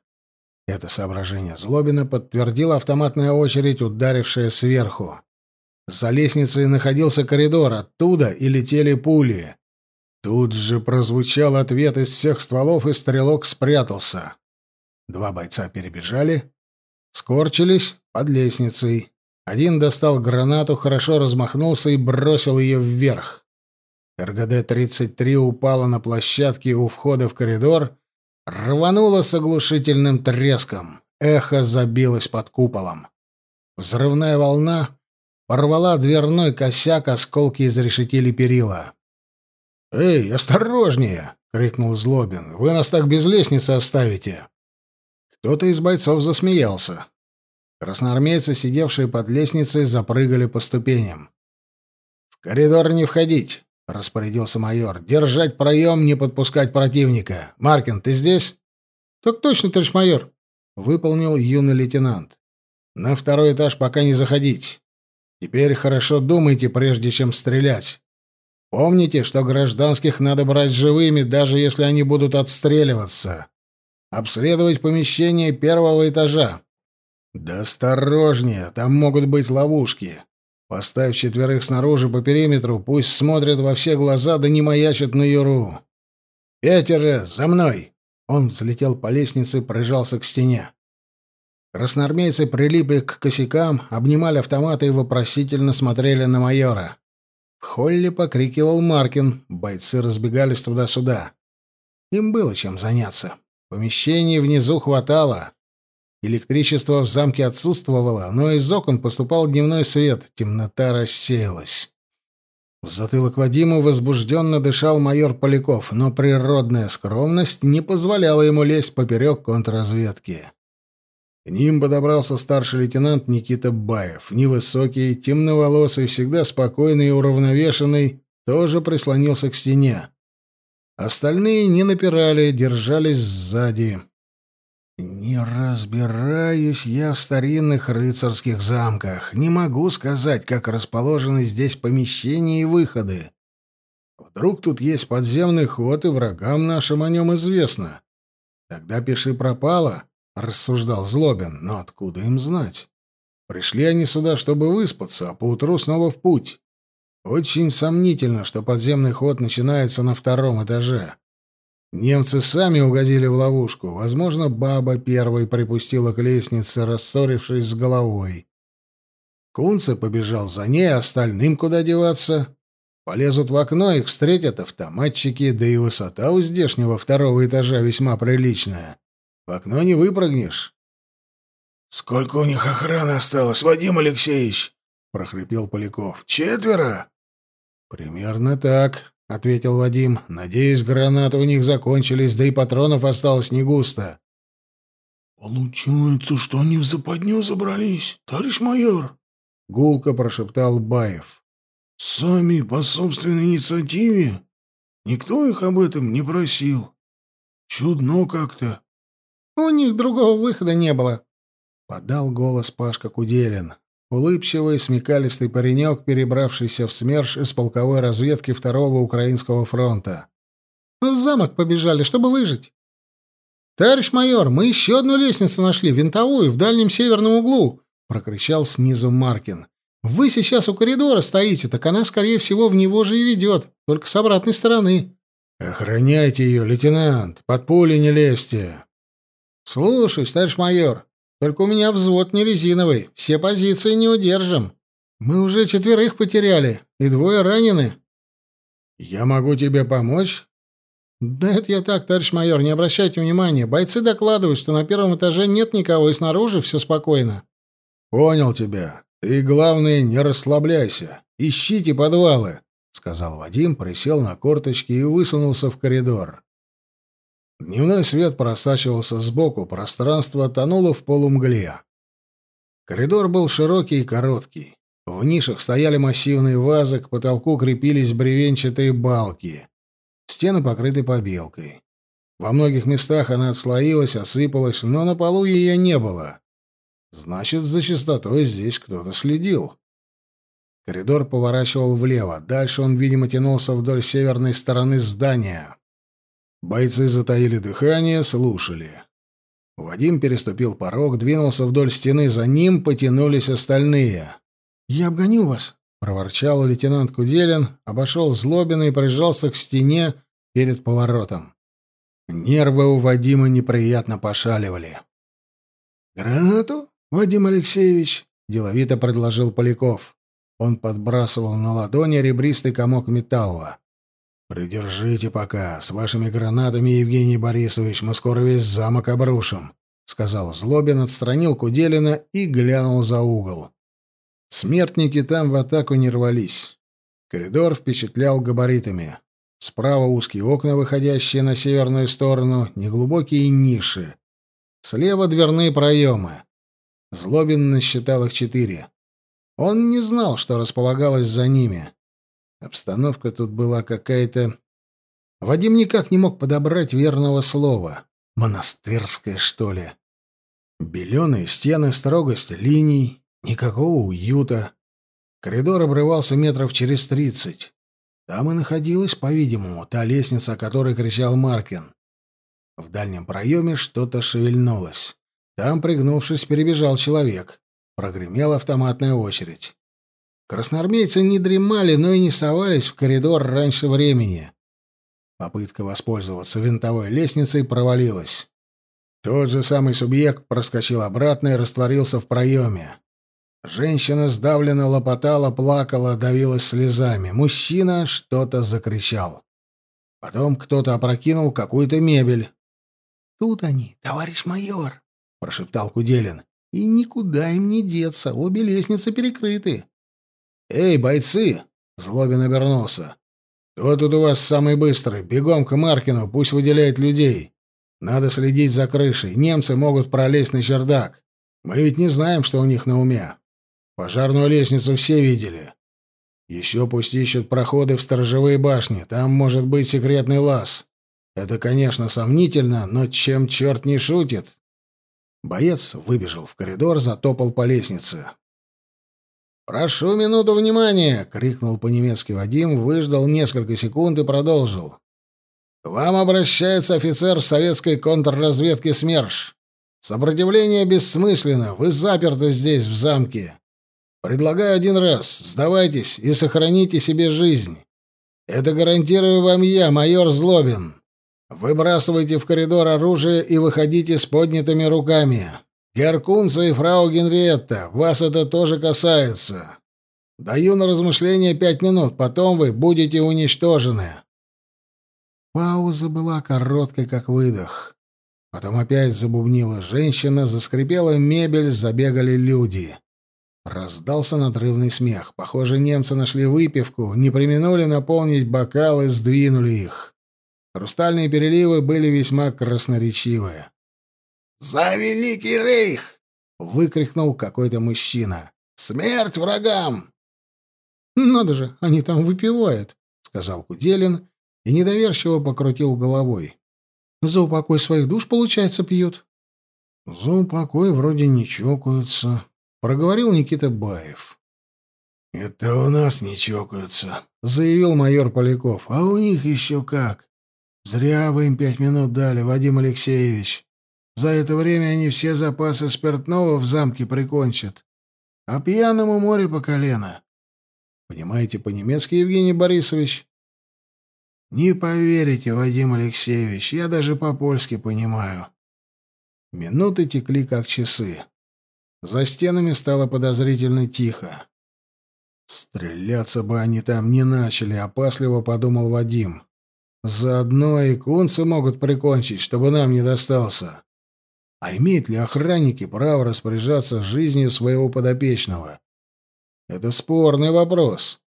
Это соображение Злобина подтвердила автоматная очередь, ударившая сверху. За лестницей находился коридор, оттуда и летели пули. Тут же прозвучал ответ из всех стволов, и стрелок спрятался. Два бойца перебежали, скорчились под лестницей. Один достал гранату, хорошо размахнулся и бросил ее вверх. РГД-33 упала на площадке у входа в коридор Рвануло с оглушительным треском. Эхо забилось под куполом. Взрывная волна порвала дверной косяк, осколки изрешетили перила. «Эй, осторожнее!» — крикнул Злобин. «Вы нас так без лестницы оставите!» Кто-то из бойцов засмеялся. Красноармейцы, сидевшие под лестницей, запрыгали по ступеням. «В коридор не входить! — распорядился майор. «Держать проем, не подпускать противника. Маркин, ты здесь?» «Так точно, товарищ майор», — выполнил юный лейтенант. «На второй этаж пока не заходить. Теперь хорошо думайте, прежде чем стрелять. Помните, что гражданских надо брать живыми, даже если они будут отстреливаться. Обследовать помещение первого этажа. Да осторожнее, там могут быть ловушки. Поставь четверых снаружи по периметру, пусть смотрят во все глаза, да не маячат на юру. Пятеро, за мной!» Он взлетел по лестнице, прижался к стене. Красноармейцы прилипли к косякам, обнимали автоматы и вопросительно смотрели на майора. В холле покрикивал Маркин, бойцы разбегались туда-сюда. Им было чем заняться. Помещений внизу хватало. Электричество в замке отсутствовало, но из окон поступал дневной свет, темнота рассеялась. В затылок Вадиму возбужденно дышал майор Поляков, но природная скромность не позволяла ему лезть поперек контрразведки. К ним подобрался старший лейтенант Никита Баев, невысокий, темноволосый, всегда спокойный и уравновешенный, тоже прислонился к стене. Остальные не напирали, держались сзади. «Не разбираюсь я в старинных рыцарских замках. Не могу сказать, как расположены здесь помещения и выходы. Вдруг тут есть подземный ход, и врагам нашим о нем известно. Тогда пиши пропало». — рассуждал Злобин. «Но откуда им знать? Пришли они сюда, чтобы выспаться, а поутру снова в путь. Очень сомнительно, что подземный ход начинается на втором этаже. Немцы сами угодили в ловушку. Возможно, баба первой припустила к лестнице, рассорившись с головой. Кунце побежал за ней, а остальным куда деваться? Полезут в окно, их встретят автоматчики, да и высота у здешнего второго этажа весьма приличная. В окно не выпрыгнешь. Сколько у них охраны осталось, Вадим Алексеевич? прохрипел Поляков. Четверо. Примерно так, ответил Вадим. Надеюсь, гранаты у них закончились, да и патронов осталось не густо. Получается, что они в западню забрались, товарищ майор, гулко прошептал Баев. Сами по собственной инициативе. Никто их об этом не просил. Чудно как-то. У них другого выхода не было, — подал голос Пашка Куделин. Улыбчивый, смекалистый паренек, перебравшийся в СМЕРШ из полковой разведки Второго Украинского фронта. «В замок побежали, чтобы выжить». «Товарищ майор, мы еще одну лестницу нашли, винтовую, в дальнем северном углу», — прокричал снизу Маркин. «Вы сейчас у коридора стоите, так она, скорее всего, в него же и ведет, только с обратной стороны». «Охраняйте ее, лейтенант, под пули не лезьте», «Слушай, товарищ майор, только у меня взвод не резиновый, все позиции не удержим. Мы уже четверых потеряли, и двое ранены». «Я могу тебе помочь?» «Да это я так, товарищ майор, не обращайте внимания. Бойцы докладывают, что на первом этаже нет никого, и снаружи все спокойно». «Понял тебя. Ты, главное, не расслабляйся. Ищите подвалы», — сказал Вадим, присел на корточки и высунулся в коридор. Дневной свет просачивался сбоку, пространство тонуло в полумгле. Коридор был широкий и короткий. В нишах стояли массивные вазы, к потолку крепились бревенчатые балки. Стены покрыты побелкой. Во многих местах она отслоилась, осыпалась, но на полу ее не было. Значит, за чистотой здесь кто-то следил. Коридор поворачивал влево. Дальше он, видимо, тянулся вдоль северной стороны здания. Бойцы затаили дыхание, слушали. Вадим переступил порог, двинулся вдоль стены, за ним потянулись остальные. «Я обгоню вас», — проворчал лейтенант Куделин, обошел Злобина и прижался к стене перед поворотом. Нервы у Вадима неприятно пошаливали. «Гранату, Вадим Алексеевич?» — деловито предложил Поляков. Он подбрасывал на ладони ребристый комок металла. «Придержите пока. С вашими гранатами, Евгений Борисович, мы скоро весь замок обрушим», — сказал Злобин, отстранил Куделина и глянул за угол. Смертники там в атаку не рвались. Коридор впечатлял габаритами. Справа узкие окна, выходящие на северную сторону, неглубокие ниши. Слева дверные проемы. Злобин насчитал их четыре. Он не знал, что располагалось за ними. Обстановка тут была какая-то... Вадим никак не мог подобрать верного слова. Монастырская, что ли? Беленые стены, строгость линий, никакого уюта. Коридор обрывался метров через тридцать. Там и находилась, по-видимому, та лестница, о которой кричал Маркин. В дальнем проеме что-то шевельнулось. Там, пригнувшись, перебежал человек. Прогремела автоматная очередь. Красноармейцы не дремали, но и не совались в коридор раньше времени. Попытка воспользоваться винтовой лестницей провалилась. Тот же самый субъект проскочил обратно и растворился в проеме. Женщина сдавленно лопотала, плакала, давилась слезами. Мужчина что-то закричал. Потом кто-то опрокинул какую-то мебель. «Тут они, товарищ майор», — прошептал Куделин. «И никуда им не деться, обе лестницы перекрыты». «Эй, бойцы!» — Злобин обернулся. «Кто тут у вас самый быстрый? Бегом к Маркину, пусть выделяет людей. Надо следить за крышей. Немцы могут пролезть на чердак. Мы ведь не знаем, что у них на уме». Пожарную лестницу все видели. Еще пусть ищут проходы в сторожевые башни. Там может быть секретный лаз. Это, конечно, сомнительно, но чем черт не шутит? Боец выбежал в коридор, затопал по лестнице. «Прошу минуту внимания!» — крикнул по-немецки Вадим, выждал несколько секунд и продолжил. «К вам обращается офицер советской контрразведки СМЕРШ. Сопротивление бессмысленно, вы заперты здесь, в замке. Предлагаю один раз. Сдавайтесь и сохраните себе жизнь. Это гарантирую вам я, майор Злобин. Выбрасывайте в коридор оружие и выходите с поднятыми руками. Геркунца и фрау Генриетта, вас это тоже касается. Даю на размышление пять минут, потом вы будете уничтожены. Пауза была короткой, как выдох. Потом опять забубнила женщина, заскрипела мебель, забегали люди. Раздался надрывный смех. Похоже, немцы нашли выпивку, не применули наполнить бокалы, сдвинули их. Хрустальные переливы были весьма красноречивые. «За Великий Рейх!» — выкрикнул какой-то мужчина. «Смерть врагам!» «Надо же, они там выпивают», — сказал Куделин и недоверчиво покрутил головой. «За упокой своих душ, получается, пьют?» «За упокой вроде не чокаются», проговорил Никита Баев. «Это у нас не чокаются», — заявил майор Поляков. «А у них еще как. Зря вы им пять минут дали, Вадим Алексеевич. За это время они все запасы спиртного в замке прикончат. А пьяному море по колено». «Понимаете по-немецки, Евгений Борисович?» «Не поверите, Вадим Алексеевич, я даже по-польски понимаю». Минуты текли как часы. За стенами стало подозрительно тихо. «Стреляться бы они там не начали», — опасливо подумал Вадим. «Заодно и кунцы могут прикончить, чтобы нам не достался. А имеют ли охранники право распоряжаться жизнью своего подопечного? Это спорный вопрос».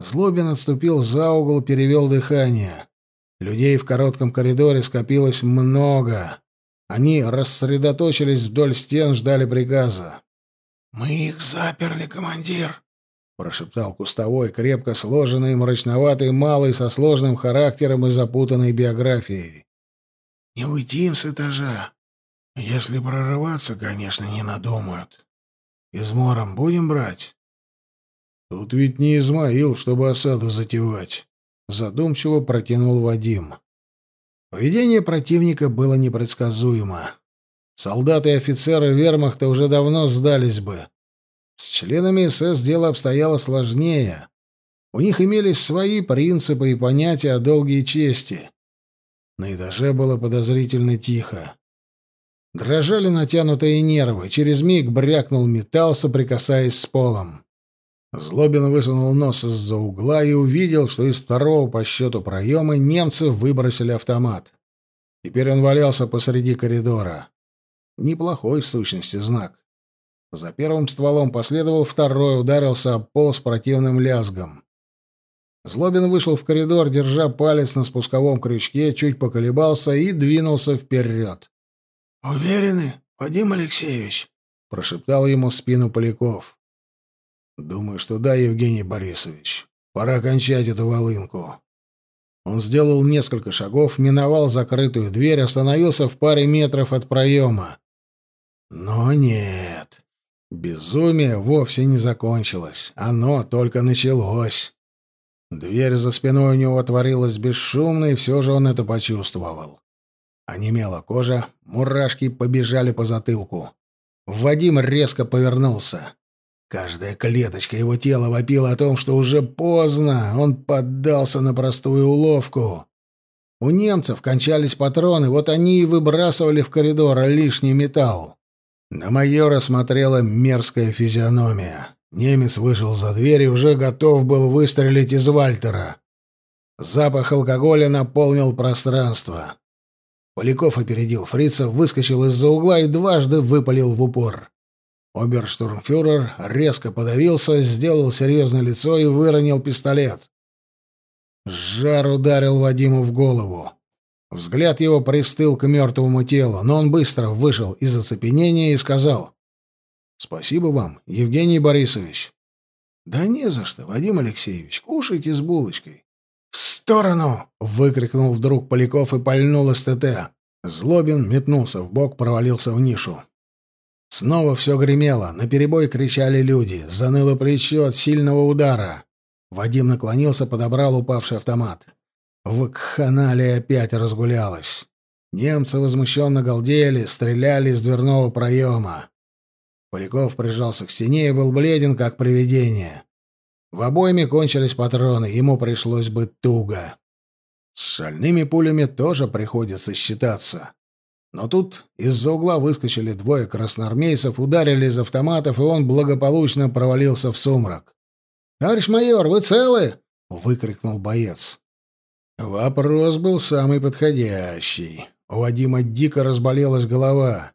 Злобин отступил за угол, перевел дыхание. Людей в коротком коридоре скопилось много. Они рассредоточились вдоль стен, ждали приказа. «Мы их заперли, командир», — прошептал кустовой, крепко сложенный, мрачноватый, малый, со сложным характером и запутанной биографией. «Не уйти им с этажа. Если прорываться, конечно, не надумают. Измором будем брать?» «Тут ведь не Измаил, чтобы осаду затевать», — задумчиво протянул Вадим. Поведение противника было непредсказуемо. Солдаты и офицеры вермахта уже давно сдались бы. С членами СС дело обстояло сложнее. У них имелись свои принципы и понятия о долге и чести. На этаже было подозрительно тихо. Дрожали натянутые нервы, через миг брякнул металл, соприкасаясь с полом. Злобин высунул нос из-за угла и увидел, что из второго по счету проема немцы выбросили автомат. Теперь он валялся посреди коридора. Неплохой, в сущности, знак. За первым стволом последовал второй, ударился об пол с противным лязгом. Злобин вышел в коридор, держа палец на спусковом крючке, чуть поколебался и двинулся вперед. «Уверены, Вадим Алексеевич?» — прошептал ему в спину Поляков. Думаю, что да, Евгений Борисович. Пора кончать эту волынку. Он сделал несколько шагов, миновал закрытую дверь, остановился в паре метров от проема. Но нет. Безумие вовсе не закончилось. Оно только началось. Дверь за спиной у него отворилась бесшумно, и все же он это почувствовал. Онемела кожа, мурашки побежали по затылку. Вадим резко повернулся. Каждая клеточка его тела вопила о том, что уже поздно, он поддался на простую уловку. У немцев кончались патроны, вот они и выбрасывали в коридор лишний металл. На майора смотрела мерзкая физиономия. Немец вышел за дверь и уже готов был выстрелить из Вальтера. Запах алкоголя наполнил пространство. Поляков опередил фрица, выскочил из-за угла и дважды выпалил в упор. Оберштурмфюрер резко подавился, сделал серьезное лицо и выронил пистолет. Жар ударил Вадиму в голову. Взгляд его пристыл к мертвому телу, но он быстро вышел из оцепенения и сказал «Спасибо вам, Евгений Борисович». «Да не за что, Вадим Алексеевич, кушайте с булочкой». «В сторону!» — выкрикнул вдруг Поляков и пальнул из ТТ. Злобин метнулся в бок, провалился в нишу. Снова все гремело, наперебой кричали люди, заныло плечо от сильного удара. Вадим наклонился, подобрал упавший автомат. Вакханалия опять разгулялась. Немцы возмущенно галдели, стреляли из дверного проема. Поляков прижался к стене и был бледен, как привидение. В обойме кончились патроны, ему пришлось быть туго. С шальными пулями тоже приходится считаться. Но тут из-за угла выскочили двое красноармейцев, ударили из автоматов, и он благополучно провалился в сумрак. «Товарищ майор, вы целы?» — выкрикнул боец. Вопрос был самый подходящий. У Вадима дико разболелась голова.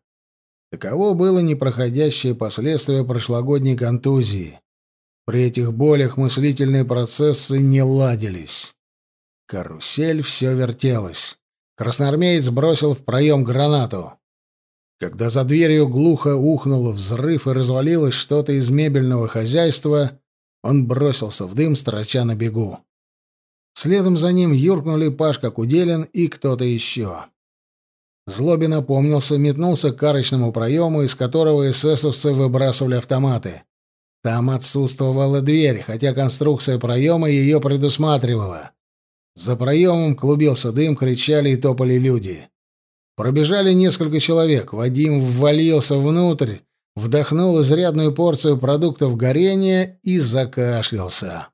Таково было непроходящее последствие прошлогодней контузии. При этих болях мыслительные процессы не ладились. Карусель все вертелась. Красноармеец бросил в проем гранату. Когда за дверью глухо ухнул взрыв и развалилось что-то из мебельного хозяйства, он бросился в дым, строча на бегу. Следом за ним юркнули Пашка Куделин и кто-то еще. Злобин опомнился, метнулся к карочному проему, из которого эсэсовцы выбрасывали автоматы. Там отсутствовала дверь, хотя конструкция проема ее предусматривала. За проемом клубился дым, кричали и топали люди. Пробежали несколько человек. Вадим ввалился внутрь, вдохнул изрядную порцию продуктов горения и закашлялся.